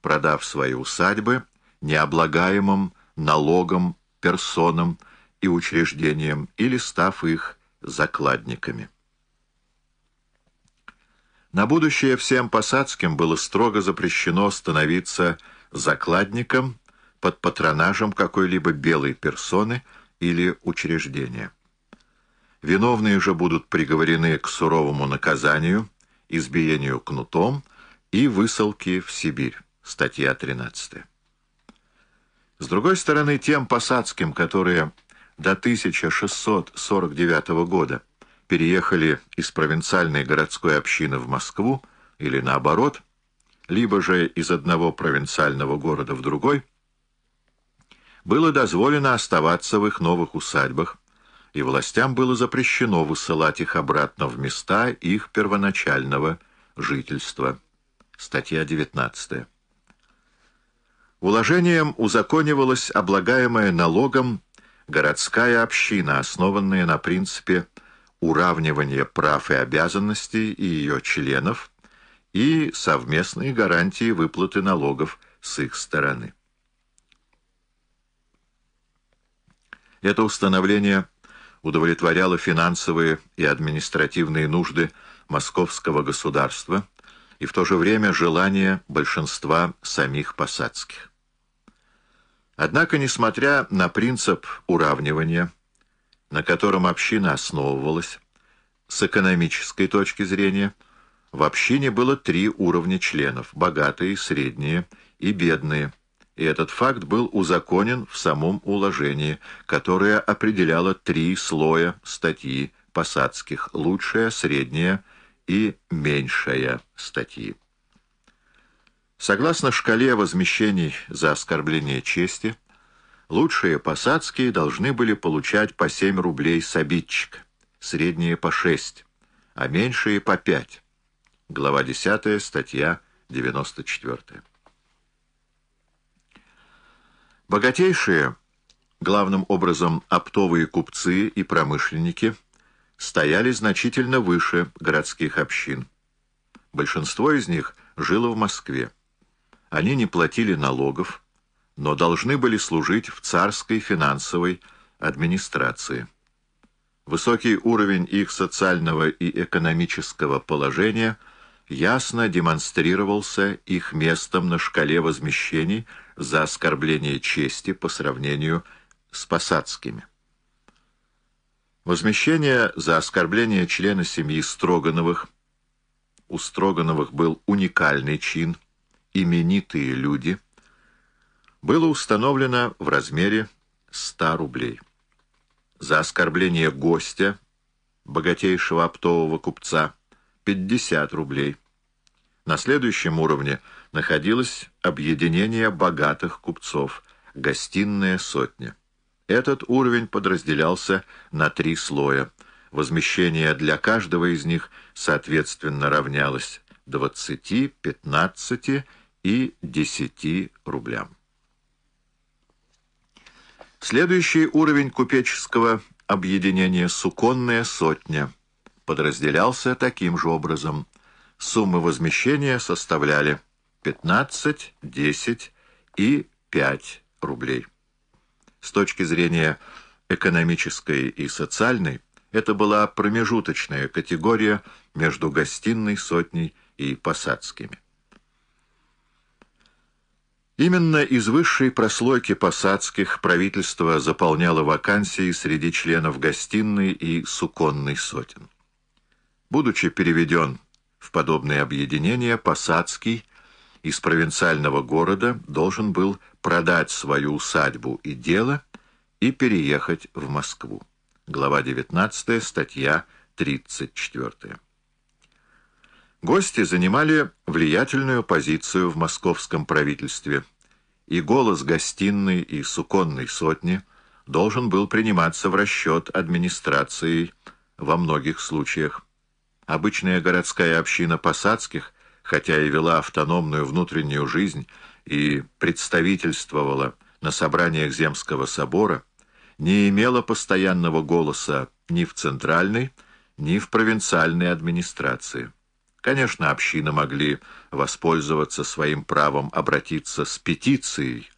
продав свои усадьбы необлагаемым налогом персонам и учреждениям или став их закладниками. На будущее всем посадским было строго запрещено становиться закладником под патронажем какой-либо белой персоны или учреждения. Виновные же будут приговорены к суровому наказанию, избиению кнутом и высылке в Сибирь. Статья 13. С другой стороны, тем посадским, которые до 1649 года переехали из провинциальной городской общины в Москву, или наоборот, либо же из одного провинциального города в другой, было дозволено оставаться в их новых усадьбах, и властям было запрещено высылать их обратно в места их первоначального жительства. Статья 19. Уложением узаконивалась облагаемая налогом городская община, основанная на принципе уравнивания прав и обязанностей и ее членов и совместные гарантии выплаты налогов с их стороны. Это установление удовлетворяло финансовые и административные нужды московского государства и в то же время желания большинства самих посадских. Однако, несмотря на принцип уравнивания, на котором община основывалась, с экономической точки зрения, в общине было три уровня членов – богатые, средние и бедные – и этот факт был узаконен в самом уложении, которое определяло три слоя статьи посадских – лучшая, средняя и меньшая статьи. Согласно шкале возмещений за оскорбление чести, лучшие посадские должны были получать по 7 рублей с обидчика, средние по 6, а меньшие по 5. Глава 10, статья 94. Богатейшие, главным образом оптовые купцы и промышленники, стояли значительно выше городских общин. Большинство из них жило в Москве. Они не платили налогов, но должны были служить в царской финансовой администрации. Высокий уровень их социального и экономического положения ясно демонстрировался их местом на шкале возмещений – за оскорбление чести по сравнению с посадскими. Возмещение за оскорбление члена семьи Строгановых. У Строгановых был уникальный чин, именитые люди. Было установлено в размере 100 рублей. За оскорбление гостя, богатейшего оптового купца, 50 рублей. На следующем уровне находилось объединение богатых купцов, гостиная сотня. Этот уровень подразделялся на три слоя. Возмещение для каждого из них соответственно равнялось 20, 15 и 10 рублям. Следующий уровень купеческого объединения «Суконная сотня» подразделялся таким же образом – Суммы возмещения составляли 15, 10 и 5 рублей. С точки зрения экономической и социальной, это была промежуточная категория между гостиной сотней и посадскими. Именно из высшей прослойки посадских правительство заполняло вакансии среди членов гостиной и суконной сотен. Будучи переведен в подобное объединение Посадский из провинциального города должен был продать свою усадьбу и дело и переехать в Москву. Глава 19, статья 34. Гости занимали влиятельную позицию в московском правительстве, и голос гостиной и суконной сотни должен был приниматься в расчет администрацией во многих случаях. Обычная городская община посадских, хотя и вела автономную внутреннюю жизнь и представительствовала на собраниях Земского собора, не имела постоянного голоса ни в центральной, ни в провинциальной администрации. Конечно, общины могли воспользоваться своим правом обратиться с петицией